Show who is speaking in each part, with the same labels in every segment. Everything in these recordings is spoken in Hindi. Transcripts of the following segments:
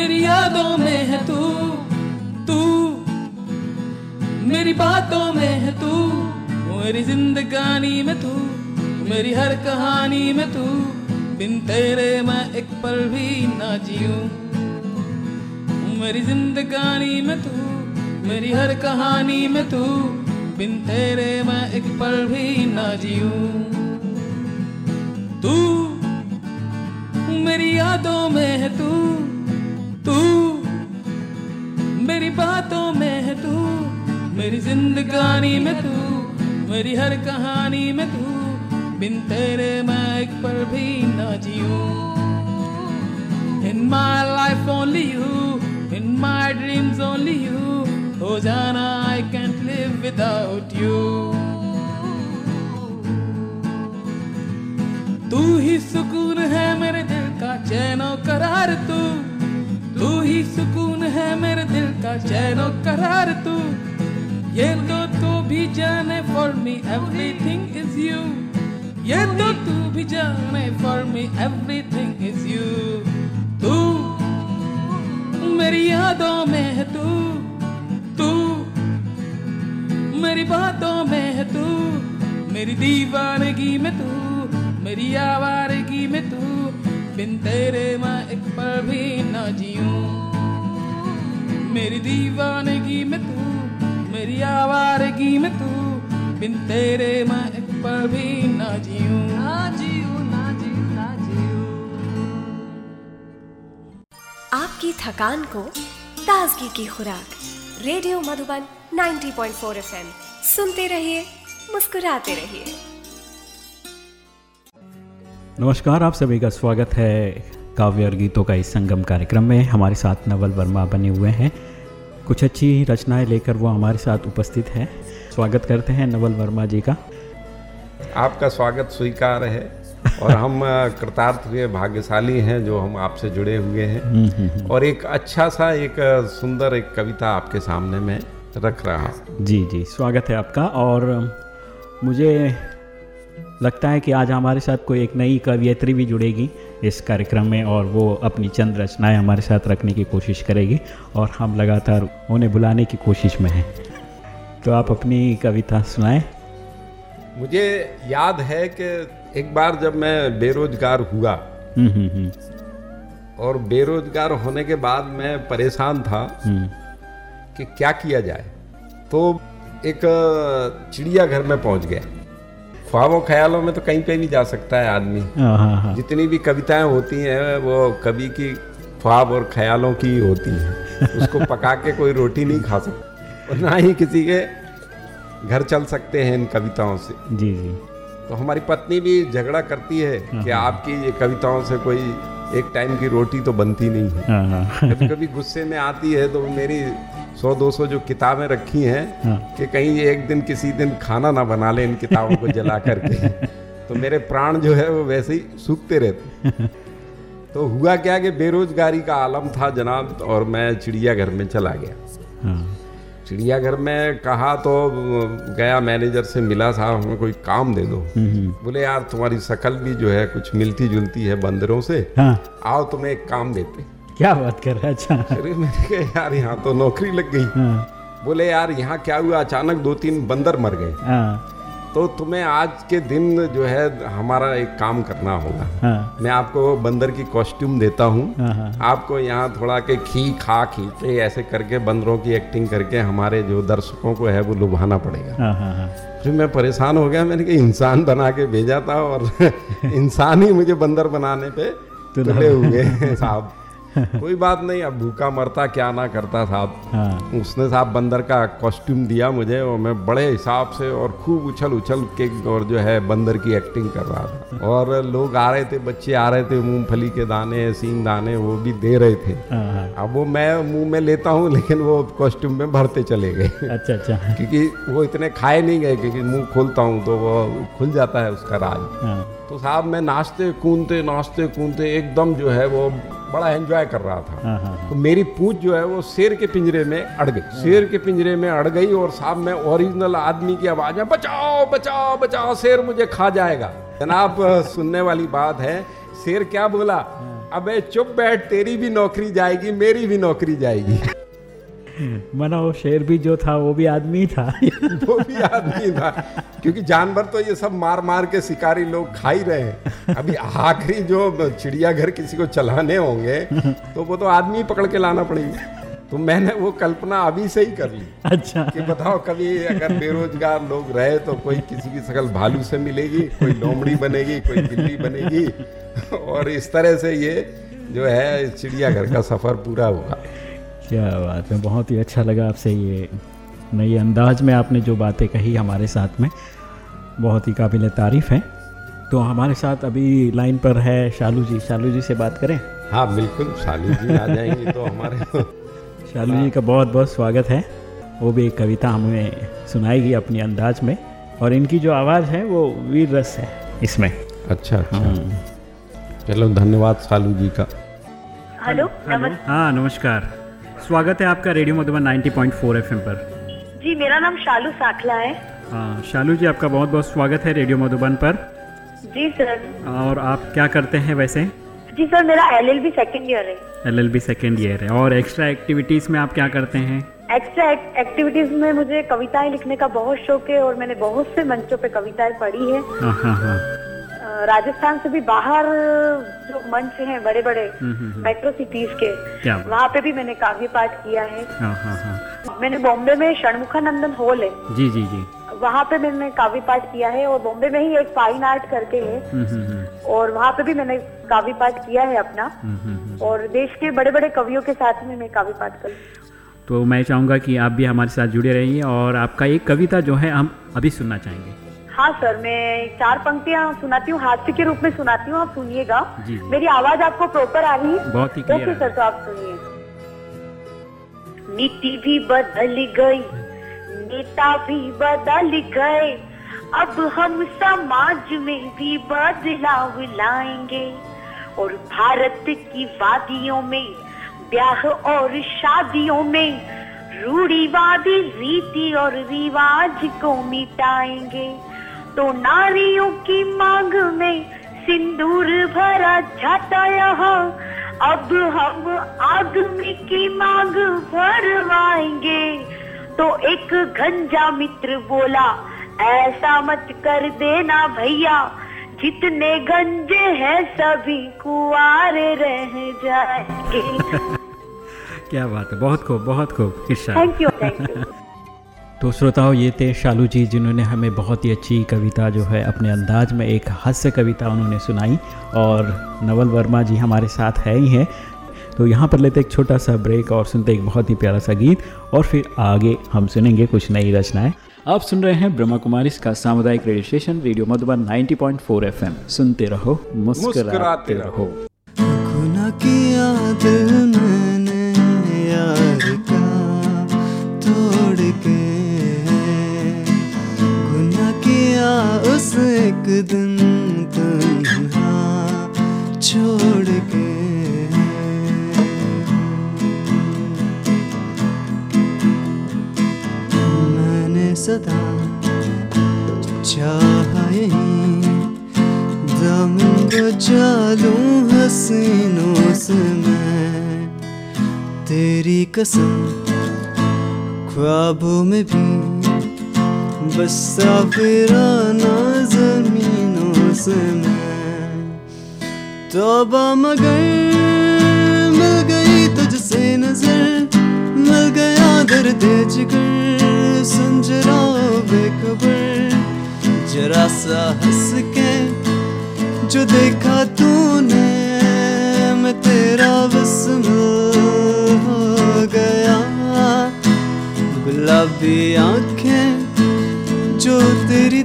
Speaker 1: मेरी यादों में है तू तू। मेरी बातों में है तू, मेरी जिंदगानी में तू, मेरी हर कहानी में तू। बिन तेरे मैं एक पल भी ना जीऊं। मेरी जिंदगानी में तू, मेरी हर कहानी में तू। बिन तेरे मैं एक पल भी ना जीऊं। तू मेरी यादों में है तू। मेरी बातों में है तू। मेरी जिंदगानी में तू। मेरी हर कहानी में तू। बिन तेरे मैं पर भी ना जीऊं in my life only you in my dreams only you हो जाना I can't live without you तू ही सुकून है मेरे दिल का, चैनो करार तू। तू ही सुकून है मेरे दिल का चैनो करार तू। ये तो तू भी जाने for me everything is you ये तो तू भी जाने for me everything is you तू मेरी यादों में है तू। तू मेरी बातों में है तू। मेरी दीवानगी में तू, मेरी आवारगी में तू। बिन तेरे मैं एक पल भी ना जीऊं। मेरी दीवानगी में तू, मेरी आवारगी में तू, बिन तेरे मैं एक पल भी ना जीऊं। ना जीऊं ना जीऊं ना जीऊं।
Speaker 2: आपकी थकान को ताजगी की खुराक, रेडियो मधुबन 90.4 एफएम। सुनते रहिए, मुस्कुराते रहिए।
Speaker 3: नमस्कार आप सभी का स्वागत है काव्य और गीतों का इस संगम कार्यक्रम में। हमारे साथ नवल वर्मा बने हुए हैं। कुछ अच्छी रचनाएँ लेकर वो हमारे साथ उपस्थित हैं। स्वागत करते हैं नवल वर्मा जी का।
Speaker 4: आपका स्वागत स्वीकार है और हम कृतार्थ हुए भाग्यशाली हैं जो हम आपसे जुड़े हुए हैं। और एक अच्छा सा एक सुंदर एक कविता आपके सामने में रख रहा हूँ।
Speaker 3: जी जी स्वागत है आपका। और मुझे लगता है कि आज हमारे साथ कोई एक नई कवियत्री भी जुड़ेगी इस कार्यक्रम में और वो अपनी चंद रचनाएँ हमारे साथ रखने की कोशिश करेगी और हम लगातार उन्हें बुलाने की कोशिश में हैं। तो आप अपनी कविता सुनाएँ।
Speaker 4: मुझे याद है कि एक बार जब मैं बेरोजगार हुआ
Speaker 3: हम्म हम्म हम्म।
Speaker 4: और बेरोजगार होने के बाद मैं परेशान था कि क्या किया जाए। तो एक चिड़ियाघर में पहुँच गया। ख्वाबों ख्यालों में तो कहीं पे भी जा सकता है आदमी।
Speaker 3: हाँ हाँ हाँ।
Speaker 4: जितनी भी कविताएँ होती हैं वो कवि की ख्वाब और ख्यालों की होती हैं। उसको पका के कोई रोटी नहीं खा सकता। और ना ही किसी के घर चल सकते हैं इन कविताओं से।
Speaker 3: जी जी।
Speaker 4: तो हमारी पत्नी भी झगड़ा करती है कि आपकी ये कविताओं से कोई एक टाइम की रोटी तो बनती नहीं है। कभी कभी गुस्से में आती है तो मेरी सौ दो सौ जो किताबें रखी हैं
Speaker 3: हाँ।
Speaker 4: कि कहीं ये एक दिन किसी दिन खाना ना बना ले इन किताबों को जला करके। तो मेरे प्राण जो है वो वैसे ही सूखते रहते तो हुआ क्या कि बेरोजगारी का आलम था जनाब और मैं चिड़ियाघर में चला गया।
Speaker 3: हाँ।
Speaker 4: चिड़ियाघर में कहा तो गया मैनेजर से मिला साहब हमें कोई काम दे दो। बोले यार तुम्हारी शकल भी जो है कुछ मिलती जुलती है बंदरों से।
Speaker 3: हाँ।
Speaker 4: आओ तुम्हें एक काम देते
Speaker 3: क्या बात कर रहे हैं अच्छा
Speaker 4: अरे मैंने कहा यार यहाँ तो नौकरी लग गई।
Speaker 3: हाँ।
Speaker 4: बोले यार यहाँ क्या हुआ? अचानक दो तीन बंदर मर गए।
Speaker 3: हाँ।
Speaker 4: तो तुम्हें आज के दिन जो है हमारा एक काम करना होगा।
Speaker 3: हाँ।
Speaker 4: मैं आपको बंदर की कॉस्ट्यूम देता हूँ।
Speaker 3: हाँ हाँ।
Speaker 4: आपको यहाँ थोड़ा के खी खा खींचे ऐसे करके बंदरों की एक्टिंग करके हमारे जो दर्शकों को है वो लुभाना पड़ेगा।
Speaker 3: हाँ हाँ
Speaker 4: फिर मैं परेशान हो गया। मैंने कहा इंसान बना के भेजा था और इंसान ही मुझे बंदर बनाने पे
Speaker 3: तुला।
Speaker 4: तुले हुए साहब। कोई बात नहीं अब भूखा मरता क्या ना करता साहब।
Speaker 3: हाँ।
Speaker 4: उसने साहब बंदर का कॉस्ट्यूम दिया मुझे और मैं बड़े हिसाब से और खूब उछल उछल के और जो है बंदर की एक्टिंग कर रहा था। और लोग आ रहे थे बच्चे आ रहे थे मूंगफली के दाने सींग दाने वो भी दे रहे थे।
Speaker 3: हाँ हाँ।
Speaker 4: अब वो मैं मुँह में लेता हूँ लेकिन वो कॉस्ट्यूम में भरते चले गए।
Speaker 3: अच्छा अच्छा।
Speaker 4: क्योंकि वो इतने खाए नहीं गए क्योंकि मुँह खोलता हूँ तो वो खुल जाता है उसका राज।
Speaker 3: हाँ।
Speaker 4: तो साहब मैं नाचते कूदते नाचते कूदते एकदम जो है वो बड़ा एंजॉय कर रहा था।
Speaker 3: हाँ हाँ
Speaker 4: तो मेरी पूछ जो है वो शेर के पिंजरे में अड़ गई। शेर के पिंजरे में अड़ गई और साहब मैं ओरिजिनल आदमी की आवाज़ में बचाओ बचाओ बचाओ शेर मुझे खा जाएगा। जनाब सुनने वाली बात है शेर क्या बोला? अबे चुप बैठ तेरी भी नौकरी जाएगी मेरी भी नौकरी जाएगी।
Speaker 3: मना वो शेर भी जो था वो भी आदमी था।
Speaker 4: वो भी आदमी था। क्योंकि जानवर तो ये सब मार मार के शिकारी लोग खा ही रहे हैं। अभी आखिरी जो चिड़ियाघर किसी को चलाने होंगे तो वो तो आदमी पकड़ के लाना पड़ेगा। तो मैंने वो कल्पना अभी से ही कर ली।
Speaker 3: अच्छा।
Speaker 4: कि बताओ कभी अगर बेरोजगार लोग रहे तो कोई किसी की शकल भालू से मिलेगी कोई लोमड़ी बनेगी कोई बिल्ली बनेगी। और इस तरह से ये जो है चिड़ियाघर का सफ़र पूरा हुआ।
Speaker 3: क्या बात है बहुत ही अच्छा लगा आपसे ये नई अंदाज में आपने जो बातें कही हमारे साथ में बहुत ही काबिल तारीफ़ है। तो हमारे साथ अभी लाइन पर है शालू जी। शालू जी से बात करें?
Speaker 4: हाँ बिल्कुल शालू जी आ जाएँगे तो हमारे
Speaker 3: शालू जी का बहुत बहुत स्वागत है। वो भी एक कविता हमें सुनाएगी अपनी अंदाज में। और इनकी जो आवाज़ है वो वीर रस है इसमें।
Speaker 4: अच्छा अच्छा। चलो धन्यवाद शालू जी का।
Speaker 5: हेलो
Speaker 3: हाँ नमस्कार। स्वागत है आपका रेडियो मधुबन 90.4 एफएम पर।
Speaker 5: जी मेरा नाम शालू साखला है।
Speaker 3: हाँ शालू जी आपका बहुत बहुत स्वागत है रेडियो मधुबन पर।
Speaker 5: जी सर।
Speaker 3: और आप क्या करते हैं वैसे?
Speaker 5: जी सर मेरा एलएलबी सेकंड ईयर है।
Speaker 3: एलएलबी सेकेंड ईयर है। और एक्स्ट्रा एक्टिविटीज़ में आप क्या करते हैं?
Speaker 5: एक्स्ट्रा एक्टिविटीज़ में मुझे कविताएँ लिखने का बहुत शौक है और मैंने बहुत से मंचों पे कविताएँ पढ़ी है।
Speaker 3: हाँ हाँ हाँ।
Speaker 5: राजस्थान से भी बाहर जो मंच हैं बड़े बड़े मेट्रो सिटीज़ के। वहाँ पे भी मैंने काव्य पाठ किया है।
Speaker 3: हाँ हाँ हाँ।
Speaker 5: मैंने बॉम्बे में षणमुखानंदन हॉल है।
Speaker 3: जी जी जी।
Speaker 5: वहाँ पे मैंने काव्य पाठ किया है और बॉम्बे में ही एक फाइन आर्ट करके है।
Speaker 3: हम्म, हम्म, हम्म,
Speaker 5: और वहाँ पे भी मैंने काव्य पाठ किया है अपना। और देश के बड़े बड़े कवियों के साथ में मैं काव्य पाठ कर
Speaker 3: तो मैं चाहूँगा कि आप भी हमारे साथ जुड़े रहिए और आपका एक कविता जो है हम अभी सुनना चाहेंगे।
Speaker 5: हाँ सर मैं चार पंक्तियाँ सुनाती हूँ हास्य के रूप में सुनाती हूँ आप सुनिएगा। मेरी आवाज़ आपको प्रॉपर आ रही है?
Speaker 3: बहुत ही
Speaker 5: ओके सर तो आप सुनिए। नीति भी बदल गई नेता भी बदल गए अब हम समाज में भी बदलाव लाएँगे। और भारत की वादियों में ब्याह और शादियों में रूढ़ीवादी रीति और रिवाज को मिटाएँगे। तो नारियों की मांग में सिंदूर भरा जाता यहाँ। अब हम आदमी की मांग भरवाएँगे। तो एक गंजा मित्र बोला ऐसा मत कर देना भैया जितने गंजे हैं सभी कुआरे रह जाएँगे।
Speaker 3: क्या बात है बहुत खूब बहुत खूब
Speaker 5: थैंक यू थैंक यू
Speaker 3: तो श्रोताओं, ये थे शालू जी जिन्होंने हमें बहुत ही अच्छी कविता जो है अपने अंदाज में एक हास्य कविता उन्होंने सुनाई और नवल वर्मा जी हमारे साथ है ही हैं। तो यहाँ पर लेते एक छोटा सा ब्रेक और सुनते एक बहुत ही प्यारा सा गीत और फिर आगे हम सुनेंगे कुछ नई रचनाएँ। आप सुन रहे हैं ब्रह्मा कुमारी का सामुदायिक radio station, radio Madhuban 90.4 FM. सुनते रहो, मुस्कुराते रहो।
Speaker 6: दिन तन्हा छोड़ के मैंने सदा चाहा यही दम बचा लूँ हसीनों से मैं तेरी कसम ख्वाबों में भी बसा फिराना जमीनों से मैं। तौबा मगर मिल गई तुझसे नज़र, मिल गया दर्द जिगर, सुन जरा बेखबर। जरा सा हंस के जो देखा तूने, मैं तेरा विस्मल हो गया। गुलाबी आँखें जो तेरी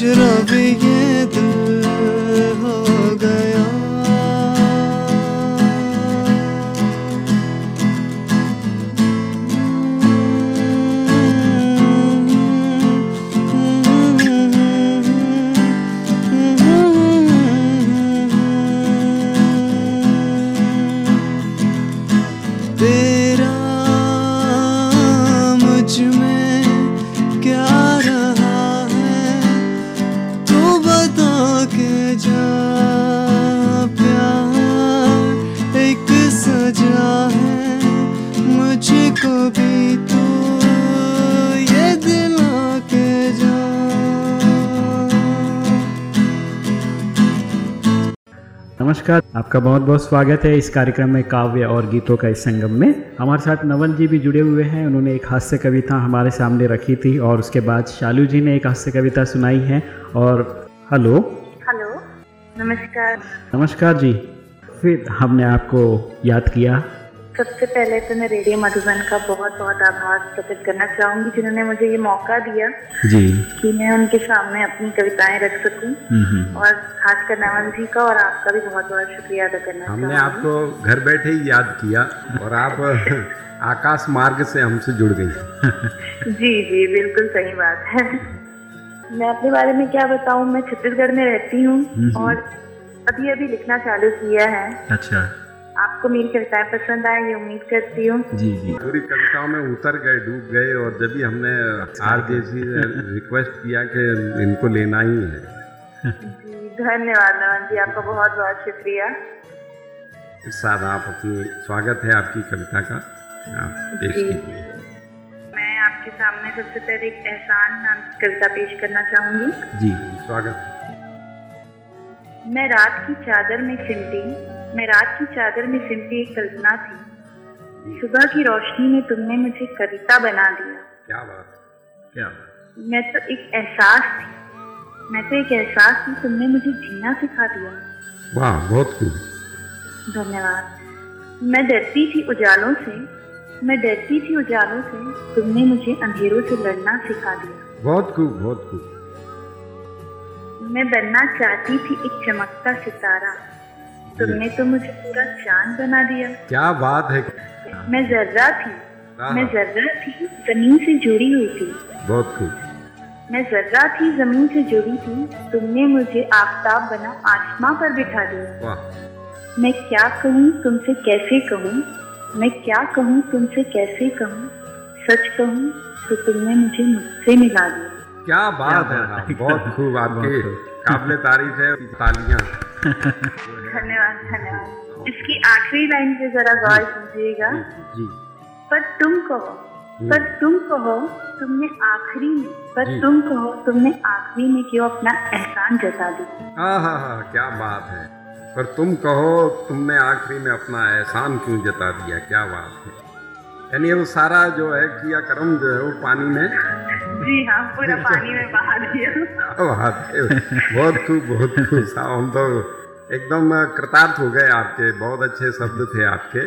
Speaker 6: शराबी ये
Speaker 3: नमस्कार आपका बहुत बहुत स्वागत है इस कार्यक्रम में काव्य और गीतों का इस संगम में। हमारे साथ नवल जी भी जुड़े हुए हैं उन्होंने एक हास्य कविता हमारे सामने रखी थी और उसके बाद शालू जी ने एक हास्य कविता सुनाई है और हेलो।
Speaker 7: हेलो नमस्कार।
Speaker 3: नमस्कार जी। फिर हमने आपको याद किया
Speaker 7: सबसे पहले तो मैं रेडियो मधुबन का बहुत बहुत आभार प्रकट करना चाहूँगी जिन्होंने मुझे ये मौका दिया
Speaker 3: जी।
Speaker 7: कि मैं उनके सामने अपनी कविताएँ रख सकूँ।
Speaker 3: हम्म, हम्म।
Speaker 7: और खासकर नमन जी का और आपका भी बहुत बहुत शुक्रिया अदा करना
Speaker 4: हमने आपको घर बैठे ही याद किया और आप आकाश मार्ग से हमसे जुड़ गई।
Speaker 7: जी जी बिल्कुल सही बात है। मैं अपने बारे में क्या बताऊँ? मैं छत्तीसगढ़ में रहती हूँ और अभी अभी लिखना चालू किया है।
Speaker 3: अच्छा।
Speaker 7: आपको मेरी कविताएँ पसंद आए ये उम्मीद करती हूँ।
Speaker 3: जी जी।
Speaker 4: पूरी कविताओं में उतर गए डूब गए और जब भी हमने आर जैसी रिक्वेस्ट किया कि इनको लेना ही है।
Speaker 7: जी धन्यवाद नमन जी आपका बहुत बहुत शुक्रिया।
Speaker 4: इस साथ आप अपनी स्वागत है आपकी कविता का। आप पेश कीजिए।
Speaker 7: मैं आपके सामने सबसे पहले एक एहसान नाम की कविता पेश करना चाहूँगी।
Speaker 3: जी
Speaker 4: स्वागत।
Speaker 7: मैं रात की चादर में सिमटी मैं रात की चादर में सिमटी एक कल्पना थी। सुबह की रोशनी में तुमने मुझे कविता बना दिया।
Speaker 4: क्या बात
Speaker 3: क्या बात
Speaker 7: मैं तो एक एहसास थी। मैं तो एक एहसास थी तुमने मुझे जीना सिखा दिया।
Speaker 4: वाह बहुत खूब।
Speaker 7: धन्यवाद। मैं डरती थी उजालों से। मैं डरती थी उजालों से तुमने मुझे अंधेरों से लड़ना सिखा दिया।
Speaker 4: बहुत खूब बहुत खूब।
Speaker 7: मैं बनना चाहती थी एक चमकता सितारा। तुमने तो मुझे पूरा चाँद बना दिया।
Speaker 4: क्या बात है।
Speaker 7: मैं जर्रा थी।
Speaker 4: हाँ।
Speaker 7: मैं जर्रा थी ज़मीन से जुड़ी हुई थी।
Speaker 4: बहुत खूब।
Speaker 7: मैं जर्रा थी ज़मीन से जुड़ी थी। तुमने मुझे आफताब बना आसमां पर बिठा दिया। मैं क्या कहूँ तुमसे कैसे कहूँ? मैं क्या कहूँ तुमसे कैसे कहूँ? सच कहूँ तो तुमने मुझे मुझसे मिला दिया।
Speaker 4: क्या बात है। बहुत खूब आपके काबिल तारीफ़ है तालियाँ।
Speaker 7: धन्यवाद धन्यवाद। इसकी आखिरी लाइन पे जरा गौर कीजिएगा। पर तुम कहो पर तुम कहो तुमने आखिरी में पर तुम कहो तुमने आखिरी में क्यों अपना एहसान जता दी
Speaker 4: हाँ हाँ हाँ क्या बात है। पर तुम कहो तुमने आखिरी में अपना एहसान क्यों जता दिया? क्या बात है। यानी वो सारा जो है किया कर्म जो है वो पानी में?
Speaker 7: जी हाँ पूरा पानी में बहा दिया।
Speaker 4: बहुत खूब बहुत खूब। हम तो एकदम कृतार्थ हो गए आपके बहुत अच्छे शब्द थे आपके।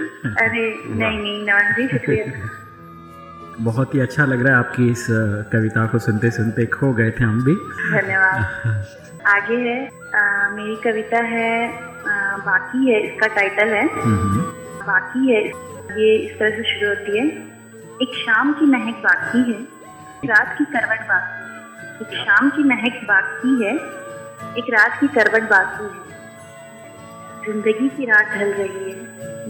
Speaker 7: अरे नहीं नहीं नमन जी शुक्रिया।
Speaker 3: बहुत ही अच्छा लग रहा है आपकी इस कविता को सुनते सुनते खो गए थे हम भी।
Speaker 7: धन्यवाद। आगे है अ, मेरी कविता है अ, बाकी है इसका टाइटल है।
Speaker 3: हम्म,
Speaker 7: बाकी है ये इस तरह से शुरू होती है। एक शाम की महक बाकी है रात की करवट बाकी है। एक शाम की महक बाकी है एक रात की करवट बाकी है। ज़िंदगी की रात ढल रही है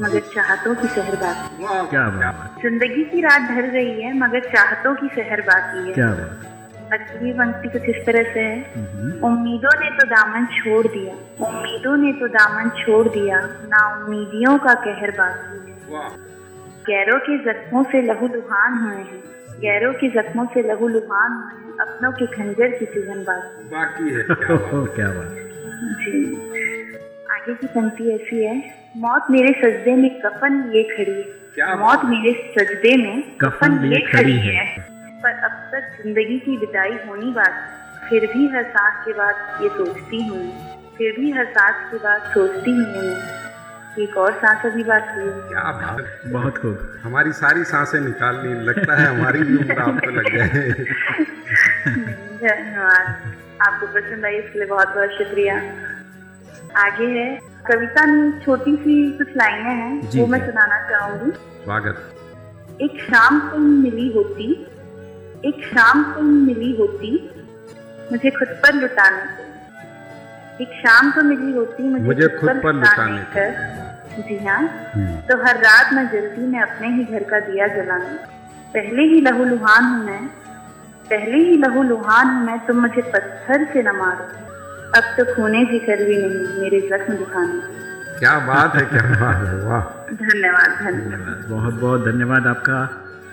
Speaker 7: मगर चाहतों की शहर बाकी
Speaker 4: वाह,
Speaker 3: क्या बात
Speaker 7: है। ज़िंदगी की रात ढल रही है मगर चाहतों की शहर बाकी है।
Speaker 3: क्या बात
Speaker 7: अगली पंक्ति कुछ इस तरह से है
Speaker 3: हम्म,
Speaker 7: उम्मीदों ने तो दामन छोड़ दिया उम्मीदों ने तो दामन छोड़ दिया ना उम्मीदियों का कहर बाकी है। गैरों के जख्मों से लहू लुहान हुए हैं गैरों के जख्मों से लहू लुहान हुए हैं अपनों के खंजर की चुभन बाकी
Speaker 4: बाकी है क्या बात
Speaker 3: क्या बात
Speaker 7: जी। आगे की पंक्ति ऐसी है मौत मेरे सजदे में कफन लिए खड़ी है।
Speaker 4: क्या
Speaker 7: मौत मेरे सजदे में
Speaker 3: कफन लिए खड़ी है।
Speaker 7: पर अब तक ज़िंदगी की विदाई होनी बात फिर भी हर सांस के बाद ये सोचती हूँ फिर भी हर सांस के बाद सोचती हूँ। एक और सांस अभी बात हुई
Speaker 4: क्या बात
Speaker 3: बहुत खूब।
Speaker 4: हमारी सारी साँसें निकालनी लगता है हमारी भी उम्र आपको लग जाए
Speaker 7: धन्यवाद। आपको पसंद आई इसके लिए बहुत बहुत शुक्रिया। आगे है। कविता में छोटी सी कुछ लाइनें हैं
Speaker 3: जी,
Speaker 7: वो मैं सुनाना चाहूँगी।
Speaker 4: स्वागत।
Speaker 7: एक शाम तुम मिली होती एक शाम तुम मिली होती मुझे खुद पर लुटाने को एक शाम तो मिली होती मुझे,
Speaker 4: मुझे खुद पर लुटाने
Speaker 7: कर जी हाँ। तो हर रात मैं जल्दी में अपने ही घर का दिया जलाने। पहले ही लहू लुहान हूँ मैं पहले ही लहू लुहान हूँ मैं तुम मुझे पत्थर से न मारो। अब तो खूने की कर भी नहीं मेरे जख्म दिखाने
Speaker 4: क्या बात है क्या बात है वाह।
Speaker 7: धन्यवाद धन्यवाद।
Speaker 3: बहुत बहुत धन्यवाद आपका।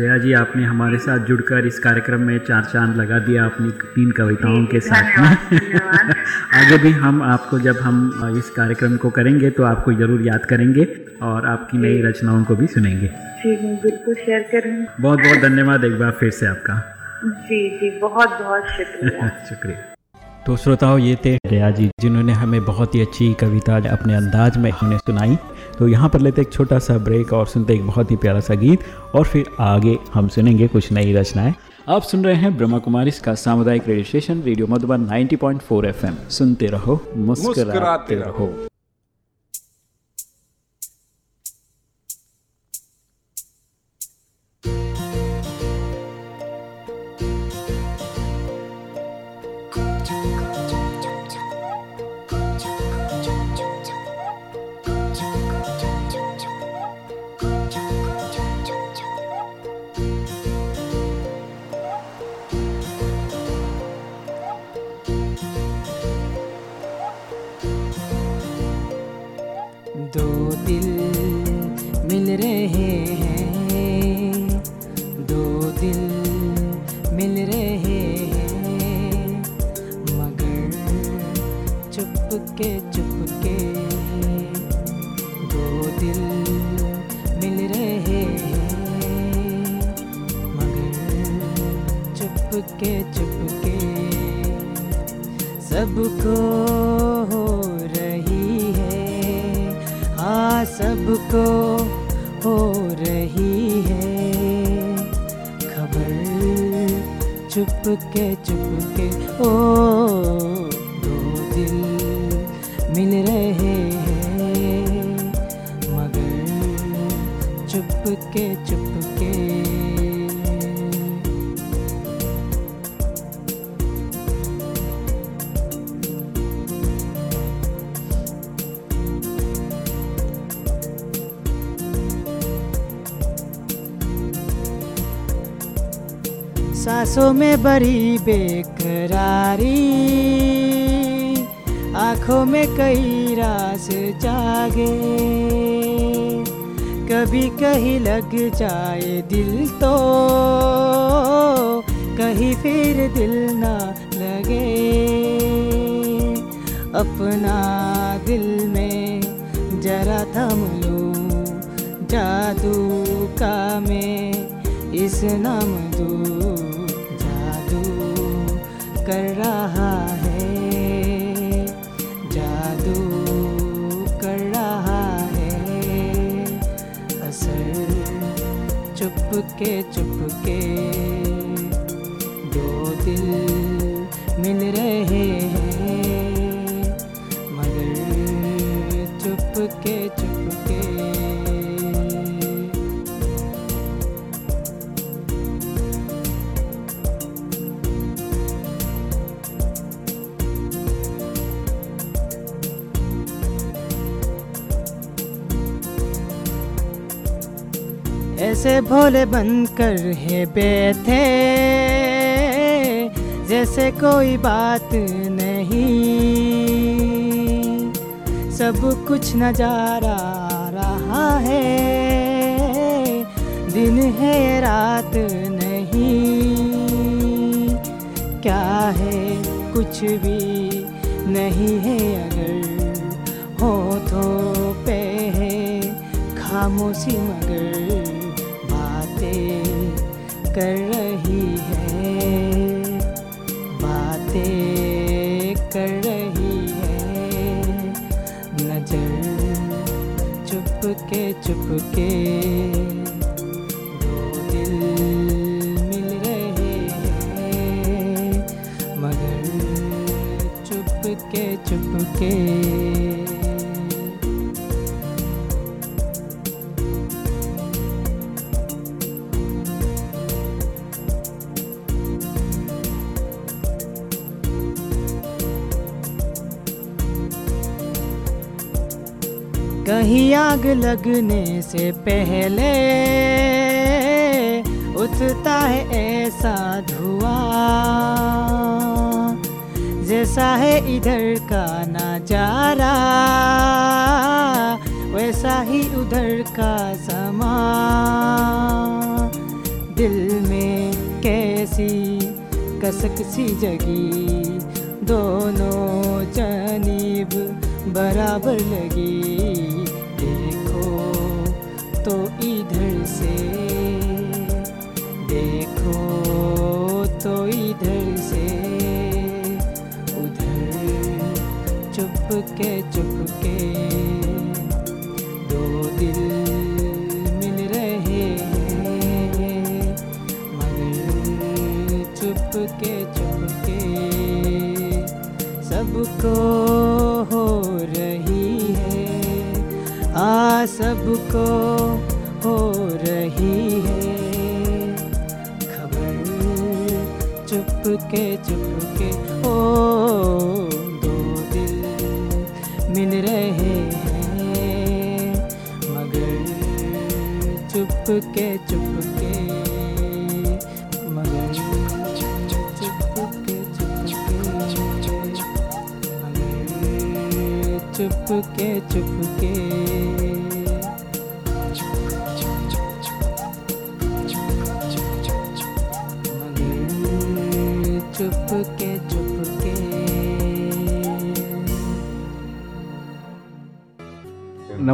Speaker 3: जया जी आपने हमारे साथ जुड़कर इस कार्यक्रम में चार चाँद लगा दिया अपनी तीन कविताओं के साथ में। आगे भी हम आपको जब हम इस कार्यक्रम को करेंगे तो आपको ज़रूर याद करेंगे और आपकी नई रचनाओं को भी सुनेंगे।
Speaker 7: जी बिल्कुल शेयर करूँगी।
Speaker 3: बहुत बहुत धन्यवाद एक बार फिर से आपका।
Speaker 7: जी जी बहुत बहुत शुक्रिया।
Speaker 3: शुक्रिया। तो श्रोताओं, ये थे दया जी जिन्होंने हमें बहुत ही अच्छी कविता अपने अंदाज में हमें सुनाई। तो यहाँ पर लेते एक छोटा सा ब्रेक और सुनते एक बहुत ही प्यारा सा गीत और फिर आगे हम सुनेंगे कुछ नई रचनाएँ। आप सुन रहे हैं ब्रह्मा कुमारी का सामुदायिक radio station, radio Madhuban 90.4 FM. सुनते रहो, मुस्कुराते रहो।
Speaker 8: सबको हो रही है। हाँ सबको हो रही है। खबर चुप चुपके चुपके, ओ, दो दिल मिल रहे सांसों में बड़ी बेकरारी, आँखों में कई रास जागे। कभी कहीं लग जाए दिल तो कहीं फिर दिल ना लगे। अपना दिल में जरा थम लूँ, जादू का मैं इस नाम दू। जादू कर रहा है। जादू कर रहा है। असर चुपके चुपके दो दिल मिल रहे हैं ऐसे भोले बनकर है बैठे, जैसे कोई बात नहीं। सब कुछ नज़ारा रहा है, दिन है, रात नहीं। क्या है, कुछ भी नहीं है, अगर हो तो पे है खामोशी मगर कर रही है, बातें कर रही है, नज़र चुपके चुपके दो दिल मिल रहे हैं, मगर चुपके चुपके कहीं आग लगने से पहले उठता है ऐसा धुआँ। जैसा है इधर का नज़ारा, वैसा ही उधर का समा दिल में कैसी कसक सी जगी, दोनों जानिब बराबर लगी। तो इधर से। देखो तो इधर से। उधर चुप के चुप के दो दिल मिल रहे मगर चुप के चुप के सबको सबको हो रही है। खबर चुप के चुप के ओ, दो दिल मिल रहे हैं। मगर चुप के चुप के मगर चुप के चुप के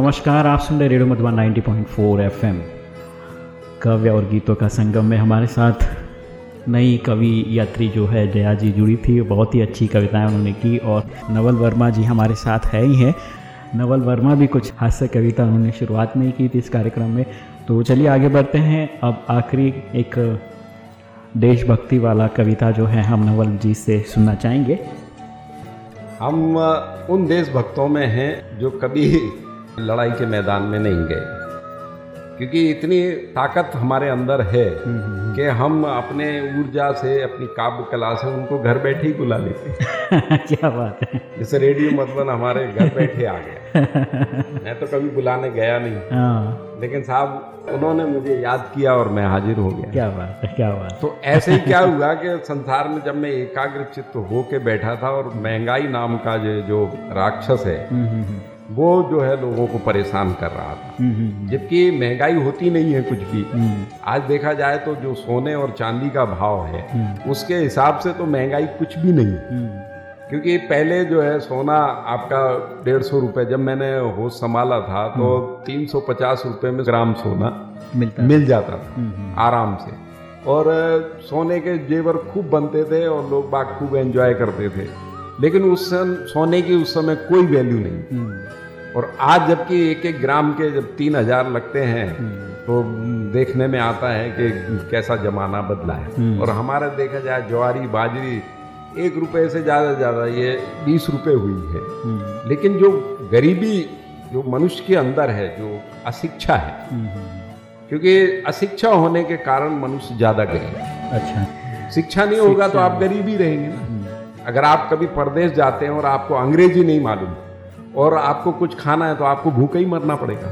Speaker 3: नमस्कार, आप सुन रहे रेडियो मधुबन 90.4 एफएम। काव्य और गीतों का संगम में हमारे साथ नई कवि यात्री जो है, जया जी जुड़ी थी। बहुत ही अच्छी कविताएँ उन्होंने की और नवल वर्मा जी हमारे साथ है ही हैं। नवल वर्मा भी कुछ हास्य कविता उन्होंने शुरुआत में ही की थी इस कार्यक्रम में। तो चलिए आगे बढ़ते हैं। अब आखिरी एक देशभक्ति वाला कविता जो है, हम नवल जी से सुनना चाहेंगे।
Speaker 4: हम उन देशभक्तों में हैं जो कभी लड़ाई के मैदान में नहीं गए। क्योंकि इतनी ताकत हमारे अंदर है कि हम अपने ऊर्जा से अपनी काव्य कला से उनको घर बैठे ही बुला लेते हैं।
Speaker 3: क्या बात है।
Speaker 4: जैसे रेडियो मधुबन हमारे घर बैठे आ गया मैं तो कभी बुलाने गया नहीं।
Speaker 3: हाँ।
Speaker 4: लेकिन साहब उन्होंने मुझे याद किया और मैं हाजिर हो गया।
Speaker 3: क्या बात है क्या बात
Speaker 4: तो ऐसे ही क्या हुआ कि संसार में जब मैं एकाग्र चित्त होके बैठा था और महँगाई नाम का जो जो राक्षस है
Speaker 3: हम्म, हम्म, हम्म,
Speaker 4: वो जो है लोगों को परेशान कर रहा था।
Speaker 3: हम्म, हम्म,
Speaker 4: जबकि महँगाई होती नहीं है कुछ भी।
Speaker 3: हम्म,
Speaker 4: आज देखा जाए तो जो सोने और चांदी का भाव है
Speaker 3: हम्म,
Speaker 4: उसके हिसाब से तो महँगाई कुछ भी नहीं है।
Speaker 3: हम्म,
Speaker 4: क्योंकि पहले जो है सोना आपका डेढ़ सौ रुपये जब मैंने होश संभाला था तो तीन सौ पचास रुपये में ग्राम सोना
Speaker 3: मिलता
Speaker 4: मिल जाता था
Speaker 3: हम्म, हम्म,
Speaker 4: आराम से। और सोने के जेवर खूब बनते थे और लोग बाग खूब एंजॉय करते थे। लेकिन उस समय सोने की उस समय कोई वैल्यू नहीं।
Speaker 3: हम्म,
Speaker 4: और आज जबकि एक एक ग्राम के जब तीन हज़ार लगते हैं
Speaker 3: हम्म,
Speaker 4: तो देखने में आता है कि कैसा जमाना बदला है।
Speaker 3: हम्म।
Speaker 4: और हमारा देखा जाए ज्वारी बाजरी एक रुपए से ज़्यादा ज़्यादा ये बीस रुपए हुई है। लेकिन जो गरीबी जो मनुष्य के अंदर है जो अशिक्षा है क्योंकि अशिक्षा होने के कारण मनुष्य ज़्यादा गरीब
Speaker 3: अच्छा।
Speaker 4: शिक्षा नहीं होगा तो आप गरीब ही रहेंगे ना। अगर आप कभी परदेश जाते हैं और आपको अंग्रेज़ी नहीं मालूम और आपको कुछ खाना है तो आपको भूखे ही मरना पड़ेगा।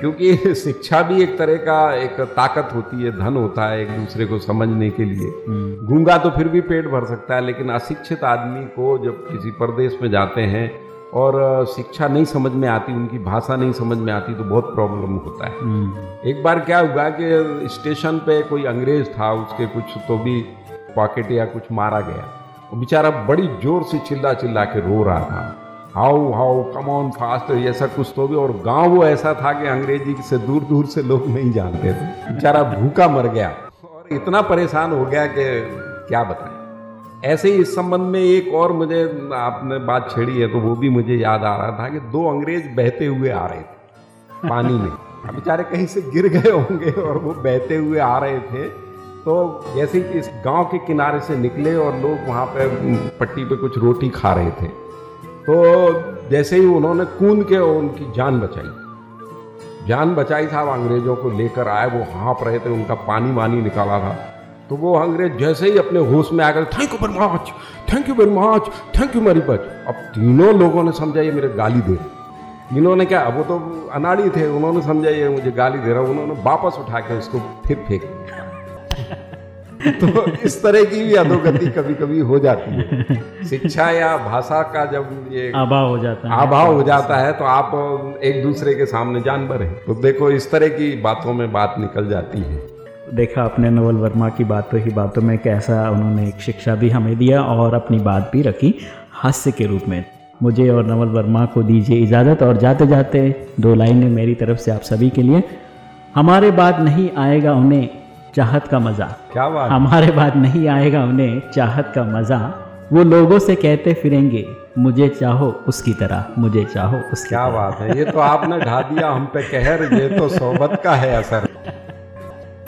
Speaker 4: क्योंकि शिक्षा भी एक तरह का एक ताकत होती है धन होता है एक दूसरे को समझने के लिए।
Speaker 3: हम्म,
Speaker 4: गूँगा तो फिर भी पेट भर सकता है लेकिन अशिक्षित आदमी को जब किसी प्रदेश में जाते हैं और शिक्षा नहीं समझ में आती उनकी भाषा नहीं समझ में आती तो बहुत प्रॉब्लम होता है।
Speaker 3: हम्म,
Speaker 4: एक बार क्या हुआ कि स्टेशन पे कोई अंग्रेज़ था उसके कुछ तो भी पॉकेट या कुछ मारा गया। वो बेचारा बड़ी ज़ोर से चिल्ला चिल्ला के रो रहा था। How how come on fast ऐसा कुछ तो भी, और गाँव वो ऐसा था कि अंग्रेज़ी से दूर दूर से लोग नहीं जानते थे। बेचारा भूखा मर गया। और इतना परेशान हो गया कि क्या बताएँ। ऐसे ही इस संबंध में एक और मुझे, आपने बात छेड़ी है तो वो भी मुझे याद आ रहा था कि दो अंग्रेज़ बहते हुए आ रहे थे, पानी में। बेचारे कहीं से गिर गए होंगे और वो बहते हुए आ रहे थे। तो जैसे कि इस गाँव के किनारे से निकले और लोग वहाँ पे पट्टी पे कुछ रोटी खा रहे थे तो जैसे ही उन्होंने कूद के उनकी जान बचाई। जान बचाई था अंग्रेज़ों को लेकर आए, वो हाँप रहे थे, उनका पानी वानी निकाला था। तो वो अंग्रेज़ जैसे ही अपने होश में आ गए thank you very much thank you very much thank you very much अब तीनों लोगों ने समझा, ये मेरे गाली दे रहे इन्होंने क्या, अब वो तो अनाड़ी थे, उन्होंने समझा, ये मुझे गाली दे रहा उन्होंने वापस उठा के उसको फिर फेंक दिया। तो इस तरह की भी अधोगति कभी कभी हो जाती है। शिक्षा या भाषा का जब ये
Speaker 3: अभाव हो जाता है।
Speaker 4: अभाव हो जाता है तो आप एक दूसरे के सामने जानवर हैं। तो देखो इस तरह की बातों में बात निकल जाती है।
Speaker 6: देखा अपने नवल वर्मा की बातों ही बातों में कैसा उन्होंने एक शिक्षा भी हमें दिया और अपनी बात भी रखी हास्य के रूप में। मुझे और नवल वर्मा को दीजिए इजाज़त और जाते जाते दो लाइनें मेरी तरफ़ से आप सभी के लिए। हमारे बाद नहीं आएगा उन्हें चाहत का मज़ा।
Speaker 4: क्या बात
Speaker 6: हमारे बाद नहीं आएगा उन्हें चाहत का मज़ा। वो लोगों से कहते फिरेंगे मुझे चाहो उसकी तरह मुझे चाहो उसकी
Speaker 4: क्या
Speaker 6: तरह.
Speaker 4: बात है। ये तो आपने ढा दिया हम पे कहर ये तो सोबत का है असर।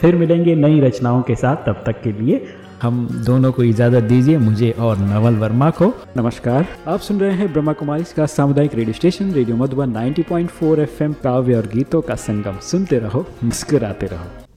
Speaker 6: फिर मिलेंगे नई रचनाओं के साथ। तब तक के लिए हम दोनों को इजाज़त दीजिए मुझे और नवल वर्मा को। नमस्कार। आप सुन रहे हैं ब्रह्मा कुमारी का सामुदायिक radio station radio Madhuban 90.4 FM काव्य और गीतों का संगम। सुनते रहो मुस्कुराते रहो।